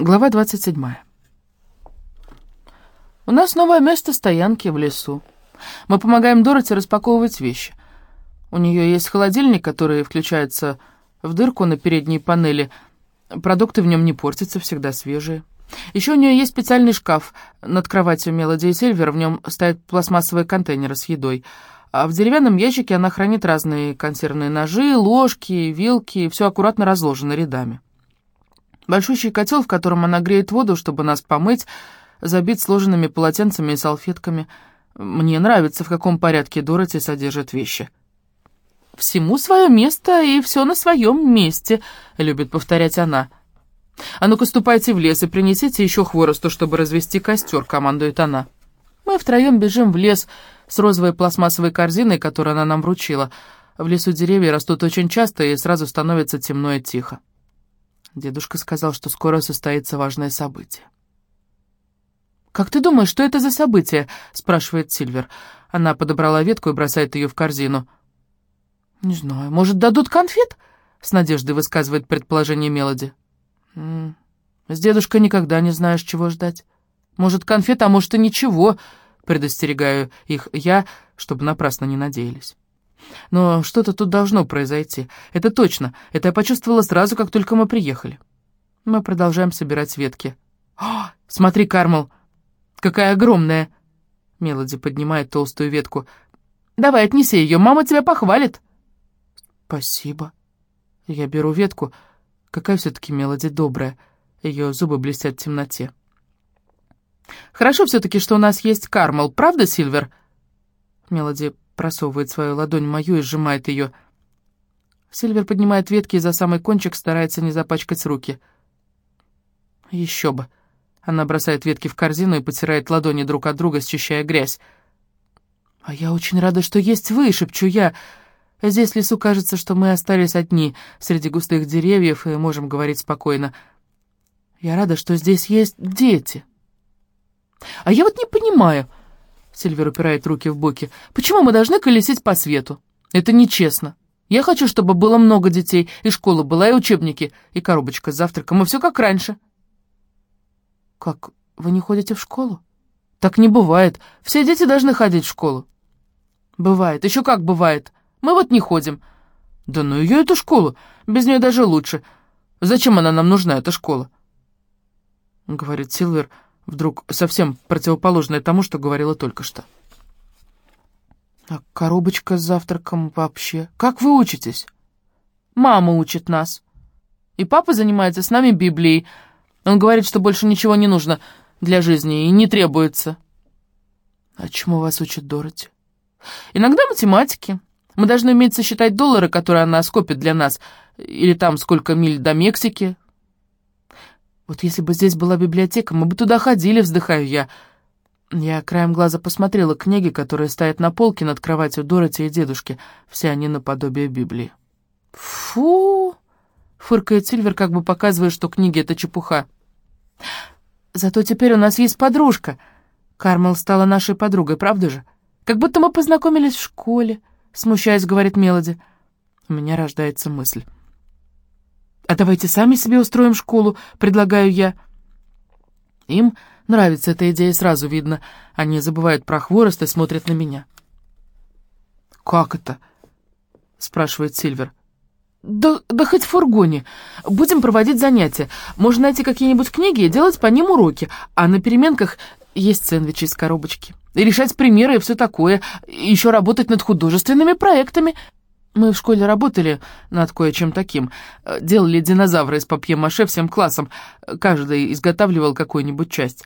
Глава 27. У нас новое место стоянки в лесу. Мы помогаем Дороти распаковывать вещи. У нее есть холодильник, который включается в дырку на передней панели. Продукты в нем не портятся, всегда свежие. Еще у нее есть специальный шкаф над кроватью Мелоди и Сильвер, в нем стоят пластмассовые контейнеры с едой. А в деревянном ящике она хранит разные консервные ножи, ложки, вилки, все аккуратно разложено рядами. Большущий котел, в котором она греет воду, чтобы нас помыть, забит сложенными полотенцами и салфетками. Мне нравится, в каком порядке Дороти содержит вещи. «Всему свое место и все на своем месте», — любит повторять она. «А ну-ка ступайте в лес и принесите еще хворосту, чтобы развести костер», — командует она. Мы втроем бежим в лес с розовой пластмассовой корзиной, которую она нам вручила. В лесу деревья растут очень часто, и сразу становится темно и тихо. Дедушка сказал, что скоро состоится важное событие. «Как ты думаешь, что это за событие?» — спрашивает Сильвер. Она подобрала ветку и бросает ее в корзину. «Не знаю, может, дадут конфет?» — с надеждой высказывает предположение Мелоди. «М -м, «С дедушкой никогда не знаешь, чего ждать. Может, конфет, а может, и ничего», — предостерегаю их я, чтобы напрасно не надеялись. Но что-то тут должно произойти. Это точно. Это я почувствовала сразу, как только мы приехали. Мы продолжаем собирать ветки. «О, смотри, Кармел, какая огромная!» Мелоди поднимает толстую ветку. «Давай, отнеси ее, мама тебя похвалит!» «Спасибо». Я беру ветку. Какая все-таки Мелоди добрая. Ее зубы блестят в темноте. «Хорошо все-таки, что у нас есть Кармел, правда, Сильвер?» Мелоди просовывает свою ладонь мою и сжимает ее. Сильвер поднимает ветки и за самый кончик старается не запачкать руки. Еще бы. Она бросает ветки в корзину и потирает ладони друг от друга, счищая грязь. «А я очень рада, что есть вы», — шепчу я. «Здесь лесу кажется, что мы остались одни, среди густых деревьев, и можем говорить спокойно. Я рада, что здесь есть дети». «А я вот не понимаю», Сильвер упирает руки в боки. «Почему мы должны колесить по свету? Это нечестно. Я хочу, чтобы было много детей, и школа была, и учебники, и коробочка с завтраком, и все как раньше». «Как, вы не ходите в школу?» «Так не бывает. Все дети должны ходить в школу». «Бывает. Еще как бывает. Мы вот не ходим». «Да ну ее эту школу. Без нее даже лучше. Зачем она нам нужна, эта школа?» Говорит Сильвер, — Вдруг совсем противоположное тому, что говорила только что. «А коробочка с завтраком вообще? Как вы учитесь?» «Мама учит нас. И папа занимается с нами Библией. Он говорит, что больше ничего не нужно для жизни и не требуется». «А чему вас учит Дороти?» «Иногда математики. Мы должны уметь сосчитать доллары, которые она скопит для нас, или там сколько миль до Мексики, вот если бы здесь была библиотека, мы бы туда ходили, вздыхаю я. Я краем глаза посмотрела книги, которые стоят на полке над кроватью Дороти и дедушки. Все они наподобие Библии. «Фу!» — фыркает Сильвер, как бы показывая, что книги — это чепуха. «Зато теперь у нас есть подружка. Кармел стала нашей подругой, правда же? Как будто мы познакомились в школе», — смущаясь, говорит Мелоди. У меня рождается мысль. «А давайте сами себе устроим школу», — предлагаю я. Им нравится эта идея, сразу видно. Они забывают про хворост и смотрят на меня. «Как это?» — спрашивает Сильвер. «Да, да хоть в фургоне. Будем проводить занятия. Можно найти какие-нибудь книги и делать по ним уроки, а на переменках есть сэндвичи из коробочки. И решать примеры и все такое. Еще работать над художественными проектами. Мы в школе работали над кое-чем таким. Делали динозавры из папье-маше всем классом. Каждый изготавливал какую-нибудь часть.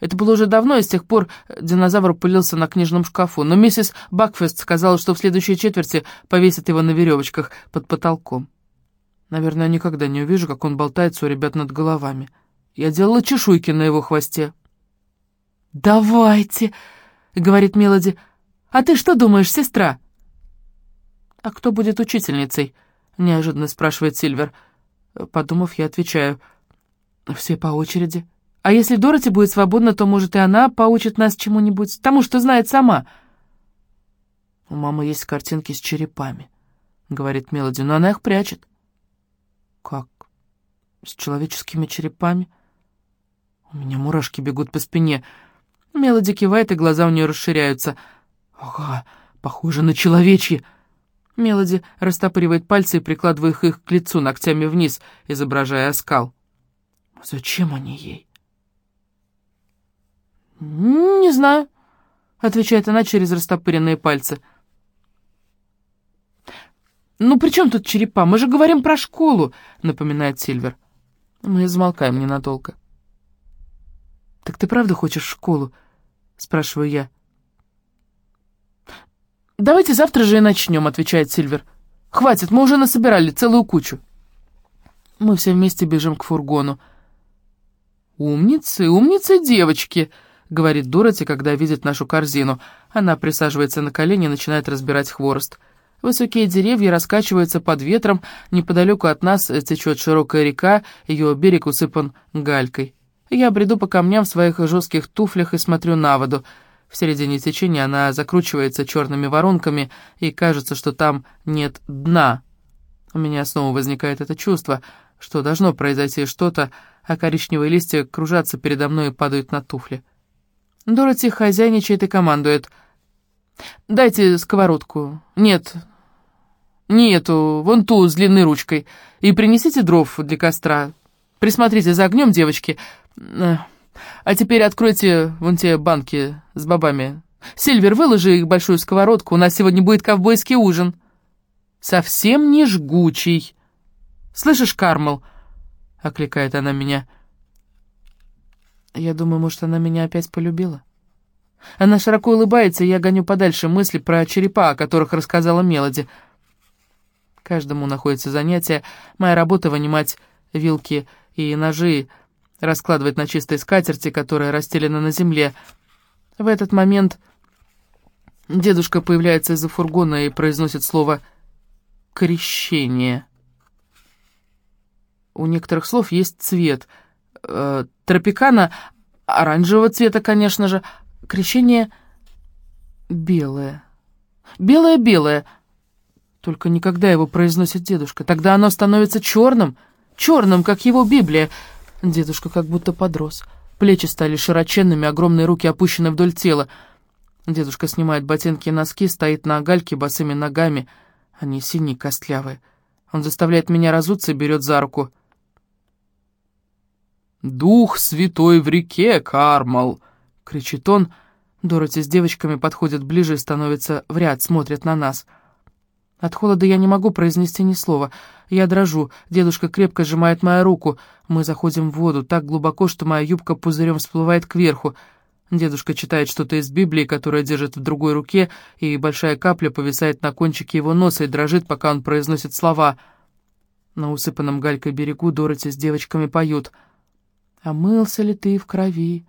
Это было уже давно, и с тех пор динозавр пылился на книжном шкафу. Но миссис Бакфест сказала, что в следующей четверти повесит его на веревочках под потолком. Наверное, я никогда не увижу, как он болтается у ребят над головами. Я делала чешуйки на его хвосте. «Давайте!» — говорит Мелоди. «А ты что думаешь, сестра?» «А кто будет учительницей?» — неожиданно спрашивает Сильвер. Подумав, я отвечаю. «Все по очереди. А если Дороти будет свободна, то, может, и она поучит нас чему-нибудь, тому, что знает сама». «У мамы есть картинки с черепами», — говорит Мелоди, — «но она их прячет». «Как? С человеческими черепами?» У меня мурашки бегут по спине. Мелоди кивает, и глаза у нее расширяются. «Ага, похоже на человечьи!» Мелоди растопыривает пальцы и прикладывает их к лицу ногтями вниз, изображая оскал. «Зачем они ей?» «Не знаю», — отвечает она через растопыренные пальцы. «Ну при чем тут черепа? Мы же говорим про школу», — напоминает Сильвер. Мы замолкаем ненадолго. «Так ты правда хочешь в школу?» — спрашиваю я. «Давайте завтра же и начнем», — отвечает Сильвер. «Хватит, мы уже насобирали целую кучу». Мы все вместе бежим к фургону. «Умницы, умницы девочки», — говорит Дороти, когда видит нашу корзину. Она присаживается на колени и начинает разбирать хворост. Высокие деревья раскачиваются под ветром, неподалеку от нас течет широкая река, ее берег усыпан галькой. Я бреду по камням в своих жестких туфлях и смотрю на воду. В середине течения она закручивается черными воронками, и кажется, что там нет дна. У меня снова возникает это чувство, что должно произойти что-то, а коричневые листья кружатся передо мной и падают на туфли. Дороти хозяйничает и командует. «Дайте сковородку. Нет, не эту, вон ту с длинной ручкой. И принесите дров для костра. Присмотрите за огнем, девочки. А теперь откройте вон те банки с бобами. Сильвер, выложи их в большую сковородку, у нас сегодня будет ковбойский ужин. Совсем не жгучий. Слышишь, Кармел? Окликает она меня. Я думаю, может, она меня опять полюбила. Она широко улыбается, и я гоню подальше мысли про черепа, о которых рассказала Мелоди. Каждому находится занятие. Моя работа — вынимать вилки и ножи, раскладывать на чистой скатерти, которая расстелена на земле. В этот момент дедушка появляется из-за фургона и произносит слово «крещение». У некоторых слов есть цвет. Э, тропикана оранжевого цвета, конечно же. Крещение белое. Белое-белое. Только никогда его произносит дедушка. Тогда оно становится черным. Черным, как его Библия. Дедушка как будто подрос. Плечи стали широченными, огромные руки опущены вдоль тела. Дедушка снимает ботинки и носки, стоит на гальке босыми ногами. Они синие, костлявые. Он заставляет меня разуться и берет за руку. «Дух святой в реке, Кармал!» — кричит он. Дороти с девочками подходят ближе и становятся в ряд, смотрят на нас — от холода я не могу произнести ни слова. Я дрожу, дедушка крепко сжимает мою руку. Мы заходим в воду так глубоко, что моя юбка пузырем всплывает кверху. Дедушка читает что-то из Библии, которое держит в другой руке, и большая капля повисает на кончике его носа и дрожит, пока он произносит слова. На усыпанном галькой берегу Дороти с девочками поют. «Омылся ли ты в крови?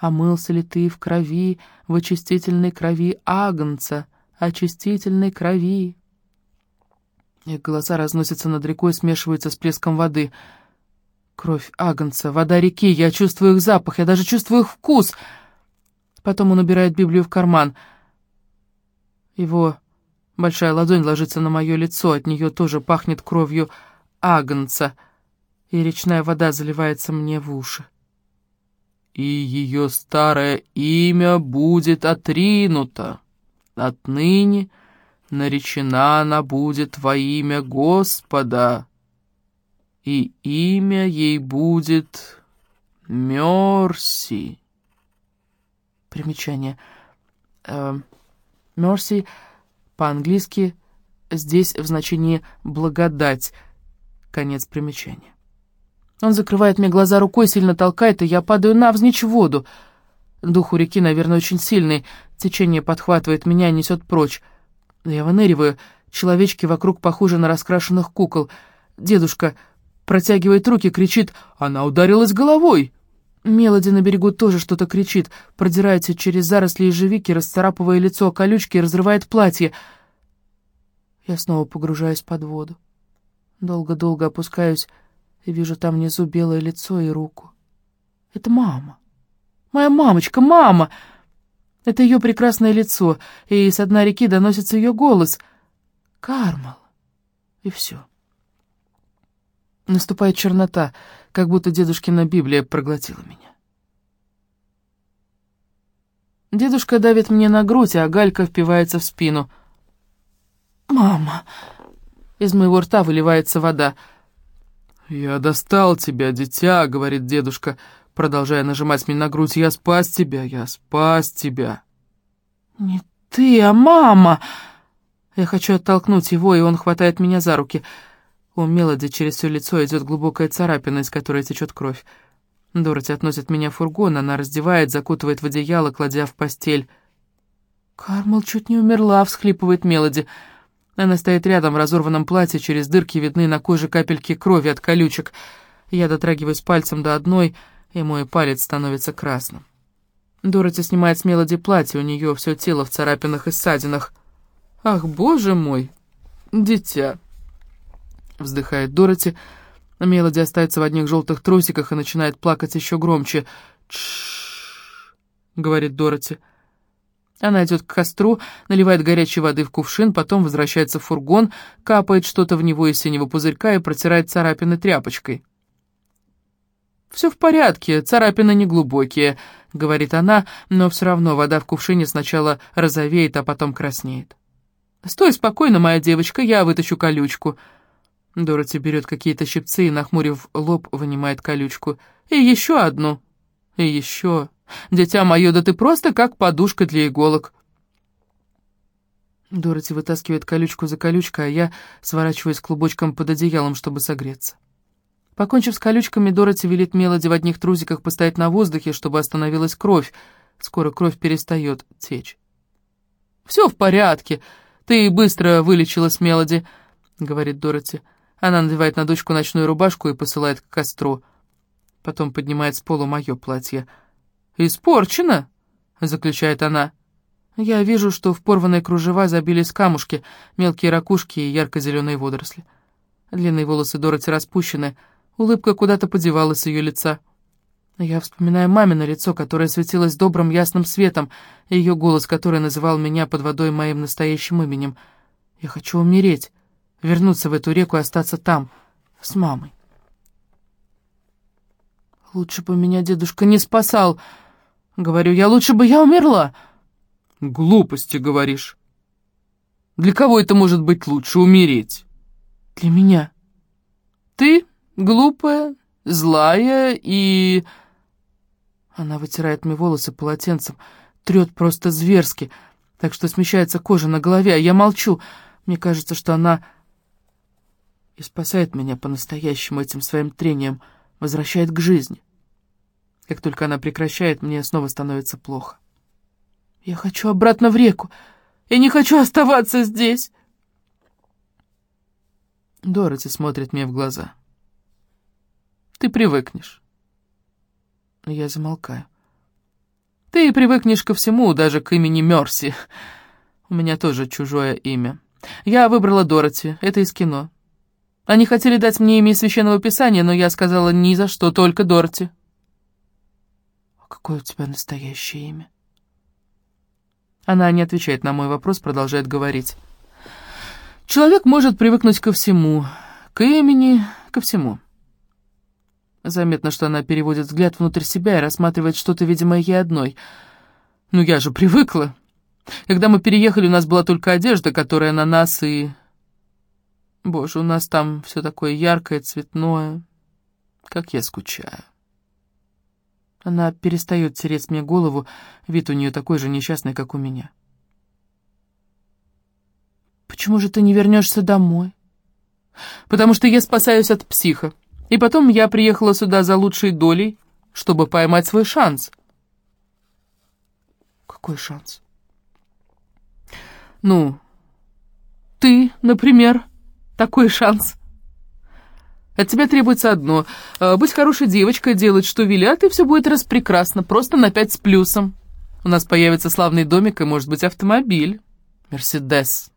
Омылся ли ты в крови, в очистительной крови Агнца, очистительной крови?» Их голоса разносятся над рекой, смешиваются с плеском воды. Кровь Агнца, вода реки, я чувствую их запах, я даже чувствую их вкус. Потом он убирает Библию в карман. Его большая ладонь ложится на мое лицо, от нее тоже пахнет кровью Агнца, и речная вода заливается мне в уши. «И ее старое имя будет отринуто. Отныне...» наречена она будет во имя Господа, и имя ей будет Мерси. Примечание. Мерси по-английски здесь в значении «благодать». Конец примечания. Он закрывает мне глаза рукой, сильно толкает, и я падаю навзничь в воду. Дух у реки, наверное, очень сильный. Течение подхватывает меня и несет прочь. Я выныриваю, человечки вокруг похожи на раскрашенных кукол. Дедушка протягивает руки, кричит «Она ударилась головой!» Мелоди на берегу тоже что-то кричит, продирается через заросли ежевики, расцарапывая лицо о колючки и разрывает платье. Я снова погружаюсь под воду. Долго-долго опускаюсь и вижу там внизу белое лицо и руку. Это мама. Моя мамочка, мама! Это ее прекрасное лицо, и с дна реки доносится ее голос. «Кармал!» И все. Наступает чернота, как будто дедушкина Библия проглотила меня. Дедушка давит мне на грудь, а Галька впивается в спину. «Мама!» Из моего рта выливается вода. «Я достал тебя, дитя», — говорит дедушка, продолжая нажимать мне на грудь. «Я спас тебя, я спас тебя». «Не ты, а мама!» Я хочу оттолкнуть его, и он хватает меня за руки. У Мелоди через все лицо идет глубокая царапина, из которой течет кровь. Дороти относит меня в фургон, она раздевает, закутывает в одеяло, кладя в постель. «Кармал чуть не умерла», — всхлипывает Мелоди. Она стоит рядом в разорванном платье, через дырки видны на коже капельки крови от колючек. Я дотрагиваюсь пальцем до одной, и мой палец становится красным. Дороти снимает с Мелоди платье, у нее все тело в царапинах и ссадинах. «Ах, боже мой, дитя!» — вздыхает Дороти, — Мелоди остается в одних желтых трусиках и начинает плакать еще громче. «Тш-ш-ш», говорит Дороти. Она идет к костру, наливает горячей воды в кувшин, потом возвращается в фургон, капает что-то в него из синего пузырька и протирает царапины тряпочкой. «Все в порядке, царапины неглубокие», — говорит она, но все равно вода в кувшине сначала розовеет, а потом краснеет. «Стой спокойно, моя девочка, я вытащу колючку». Дороти берет какие-то щипцы и, нахмурив лоб, вынимает колючку. «И еще одну. И еще. Дитя мое, да ты просто как подушка для иголок». Дороти вытаскивает колючку за колючкой, а я сворачиваюсь клубочком под одеялом, чтобы согреться. Покончив с колючками, Дороти велит Мелоди в одних трусиках постоять на воздухе, чтобы остановилась кровь. Скоро кровь перестает течь. «Все в порядке. Ты быстро вылечилась, Мелоди», — говорит Дороти. Она надевает на дочку ночную рубашку и посылает к костру. Потом поднимает с пола мое платье. «Испорчено!» — заключает она. Я вижу, что в порванные кружева забились камушки, мелкие ракушки и ярко-зеленые водоросли. Длинные волосы Дороти распущены, улыбка куда-то подевалась с ее лица. Я вспоминаю мамино лицо, которое светилось добрым ясным светом, и ее голос, который называл меня под водой моим настоящим именем. Я хочу умереть вернуться в эту реку и остаться там, с мамой. Лучше бы меня дедушка не спасал, говорю я, лучше бы я умерла. Глупости, говоришь. Для кого это может быть лучше, умереть? Для меня. Ты глупая, злая и... Она вытирает мне волосы полотенцем, трет просто зверски, так что смещается кожа на голове, а я молчу. Мне кажется, что она и спасает меня по-настоящему этим своим трением, возвращает к жизни. Как только она прекращает, мне снова становится плохо. Я хочу обратно в реку. Я не хочу оставаться здесь. Дороти смотрит мне в глаза. Ты привыкнешь. Я замолкаю. Ты привыкнешь ко всему, даже к имени Мерси. У меня тоже чужое имя. Я выбрала Дороти, это из кино. Они хотели дать мне имя Священного Писания, но я сказала ни за что, только Дорти. «А какое у тебя настоящее имя?» Она не отвечает на мой вопрос, продолжает говорить. «Человек может привыкнуть ко всему, к имени, ко всему». Заметно, что она переводит взгляд внутрь себя и рассматривает что-то, видимо, ей одной. «Ну я же привыкла. Когда мы переехали, у нас была только одежда, которая на нас и Боже, у нас там все такое яркое, цветное. Как я скучаю. Она перестает тереть мне голову, вид у нее такой же несчастный, как у меня. «Почему же ты не вернешься домой?» «Потому что я спасаюсь от психа. И потом я приехала сюда за лучшей долей, чтобы поймать свой шанс». «Какой шанс?» «Ну, ты, например...» такой шанс. От тебя требуется одно э, — быть хорошей девочкой, делать, что велят, и все будет распрекрасно, просто на пять с плюсом. У нас появится славный домик и, может быть, автомобиль. Мерседес.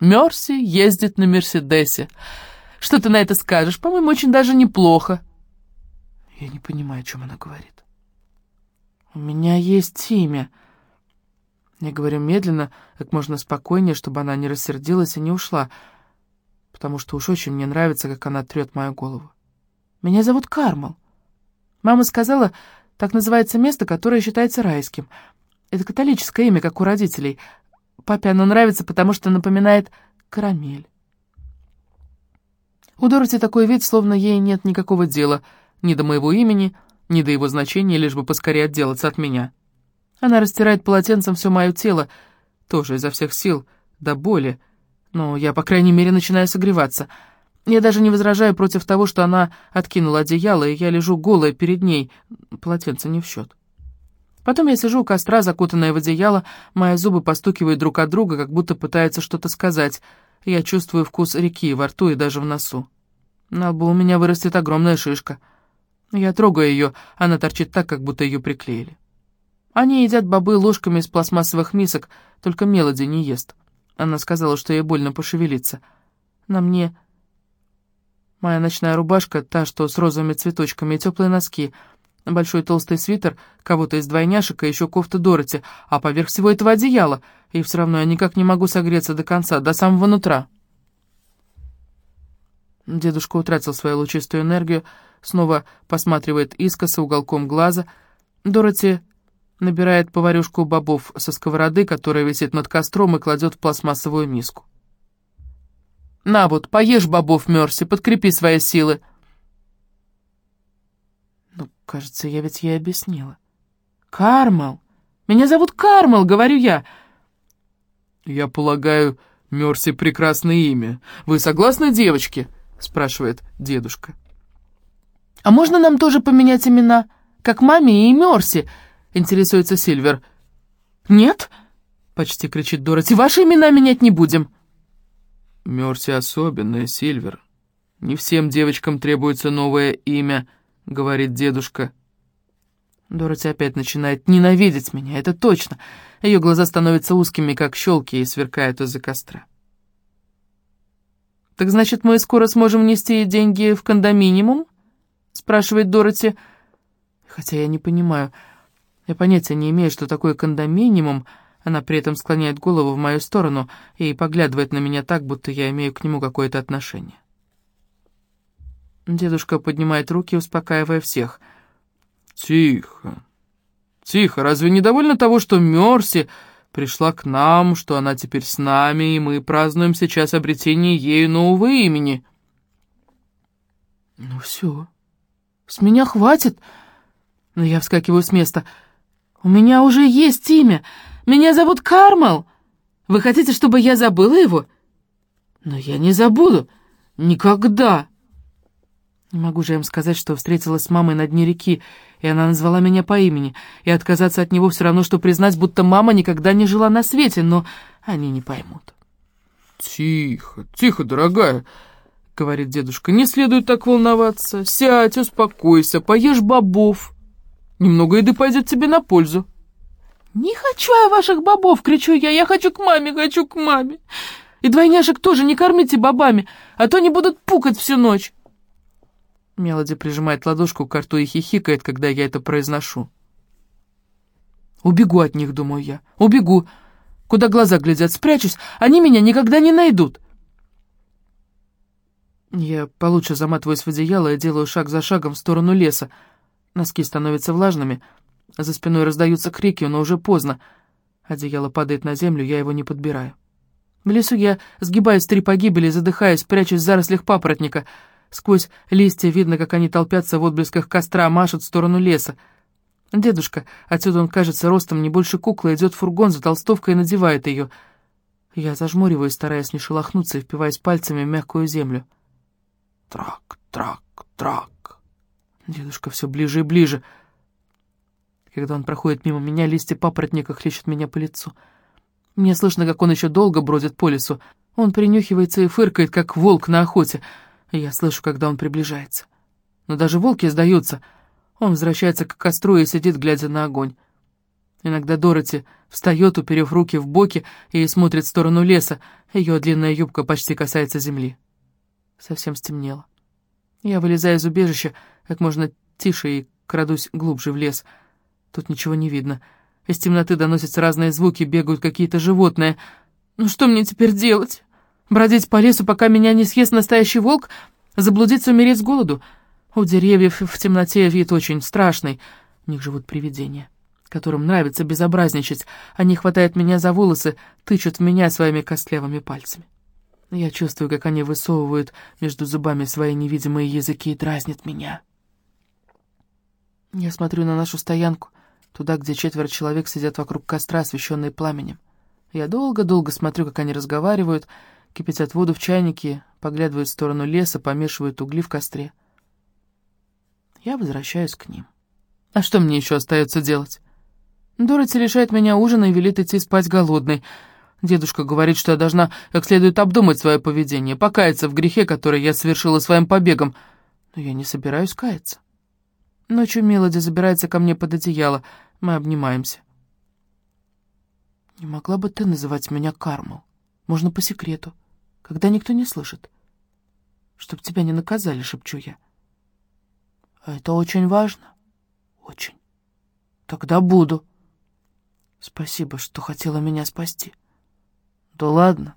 Мерси ездит на Мерседесе. Что ты на это скажешь? По-моему, очень даже неплохо. Я не понимаю, о чем она говорит. У меня есть имя. Я говорю медленно, как можно спокойнее, чтобы она не рассердилась и не ушла — потому что уж очень мне нравится, как она трет мою голову. Меня зовут Кармал. Мама сказала, так называется место, которое считается райским. Это католическое имя, как у родителей. Папе оно нравится, потому что напоминает карамель. У Дороти такой вид, словно ей нет никакого дела ни до моего имени, ни до его значения, лишь бы поскорее отделаться от меня. Она растирает полотенцем все мое тело, тоже изо всех сил, до боли, но я, по крайней мере, начинаю согреваться. Я даже не возражаю против того, что она откинула одеяло, и я лежу голая перед ней, полотенце не в счет. Потом я сижу у костра, закутанная в одеяло, мои зубы постукивают друг от друга, как будто пытаются что-то сказать. Я чувствую вкус реки во рту и даже в носу. На лбу у меня вырастет огромная шишка. Я трогаю ее, она торчит так, как будто ее приклеили. Они едят бобы ложками из пластмассовых мисок, только Мелоди не ест. Она сказала, что ей больно пошевелиться. На мне моя ночная рубашка, та, что с розовыми цветочками, и теплые носки, большой толстый свитер, кого-то из двойняшек и еще кофта Дороти, а поверх всего этого одеяло, и все равно я никак не могу согреться до конца, до самого нутра. Дедушка утратил свою лучистую энергию, снова посматривает искоса уголком глаза. Дороти набирает поварюшку бобов со сковороды, которая висит над костром, и кладет в пластмассовую миску. «На вот, поешь бобов, Мерси, подкрепи свои силы!» Кажется, я ведь ей объяснила. «Кармал! Меня зовут Кармал, говорю я!» «Я полагаю, Мерси прекрасное имя. Вы согласны, девочки?» — спрашивает дедушка. «А можно нам тоже поменять имена, как маме и Мерси?» интересуется Сильвер. «Нет?» — почти кричит Дороти. «Ваши имена менять не будем». «Мерси особенная, Сильвер. Не всем девочкам требуется новое имя», — говорит дедушка. Дороти опять начинает ненавидеть меня, это точно. Ее глаза становятся узкими, как щелки, и сверкают из-за костра. «Так значит, мы скоро сможем нести деньги в кондоминиум?» — спрашивает Дороти. Хотя я не понимаю, я понятия не имею, что такое кондоминиум. Она при этом склоняет голову в мою сторону и поглядывает на меня так, будто я имею к нему какое-то отношение. Дедушка поднимает руки, успокаивая всех. «Тихо, тихо, разве недовольно того, что Мерси пришла к нам, что она теперь с нами, и мы празднуем сейчас обретение ею нового имени?» «Ну все, с меня хватит!» Но я вскакиваю с места — «У меня уже есть имя. Меня зовут Кармал. Вы хотите, чтобы я забыла его?» «Но я не забуду. Никогда!» Не могу же им сказать, что встретилась с мамой на дне реки, и она назвала меня по имени, и отказаться от него все равно, что признать, будто мама никогда не жила на свете, но они не поймут. «Тихо, тихо, дорогая!» — говорит дедушка. «Не следует так волноваться. Сядь, успокойся, поешь бобов». Немного еды пойдет тебе на пользу». «Не хочу я ваших бобов!» — кричу я. «Я хочу к маме, хочу к маме! И двойняшек тоже не кормите бобами, а то они будут пукать всю ночь!» Мелоди прижимает ладошку к рту и хихикает, когда я это произношу. «Убегу от них», — думаю я. «Убегу. Куда глаза глядят, спрячусь, они меня никогда не найдут». Я получше заматываюсь в одеяло и делаю шаг за шагом в сторону леса, — Носки становятся влажными, за спиной раздаются крики, но уже поздно. Одеяло падает на землю, я его не подбираю. В лесу я сгибаюсь три погибели, задыхаясь, прячусь в зарослях папоротника. Сквозь листья видно, как они толпятся в отблесках костра, машут в сторону леса. Дедушка, отсюда он кажется ростом не больше куклы, идет в фургон за толстовкой и надевает ее. Я зажмуриваюсь, стараясь не шелохнуться и впиваясь пальцами в мягкую землю. Трак, трак, трак. Дедушка все ближе и ближе. Когда он проходит мимо меня, листья папоротника хлещут меня по лицу. Мне слышно, как он еще долго бродит по лесу. Он принюхивается и фыркает, как волк на охоте. Я слышу, когда он приближается. Но даже волки сдаются. Он возвращается к костру и сидит, глядя на огонь. Иногда Дороти встает, уперев руки в боки, и смотрит в сторону леса. Ее длинная юбка почти касается земли. Совсем стемнело. Я вылезаю из убежища, как можно тише и крадусь глубже в лес. Тут ничего не видно. Из темноты доносятся разные звуки, бегают какие-то животные. Ну что мне теперь делать? Бродить по лесу, пока меня не съест настоящий волк? Заблудиться, умереть с голоду? У деревьев в темноте вид очень страшный. В них живут привидения. которым нравится безобразничать. Они хватают меня за волосы, тычут в меня своими костлявыми пальцами. Я чувствую, как они высовывают между зубами свои невидимые языки и дразнят меня. Я смотрю на нашу стоянку, туда, где четверо человек сидят вокруг костра, освещенные пламенем. Я долго-долго смотрю, как они разговаривают, кипятят воду в чайнике, поглядывают в сторону леса, помешивают угли в костре. Я возвращаюсь к ним. А что мне еще остается делать? Дороти лишает меня ужина и велит идти спать голодной. Дедушка говорит, что я должна как следует обдумать свое поведение, покаяться в грехе, который я совершила своим побегом. Но я не собираюсь каяться. Ночью Мелоди забирается ко мне под одеяло. Мы обнимаемся. «Не могла бы ты называть меня Кармал? Можно по секрету, когда никто не слышит. Чтоб тебя не наказали, шепчу я. А это очень важно. Очень. Тогда буду. Спасибо, что хотела меня спасти. Да ладно.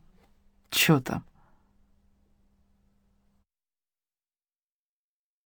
Чё там?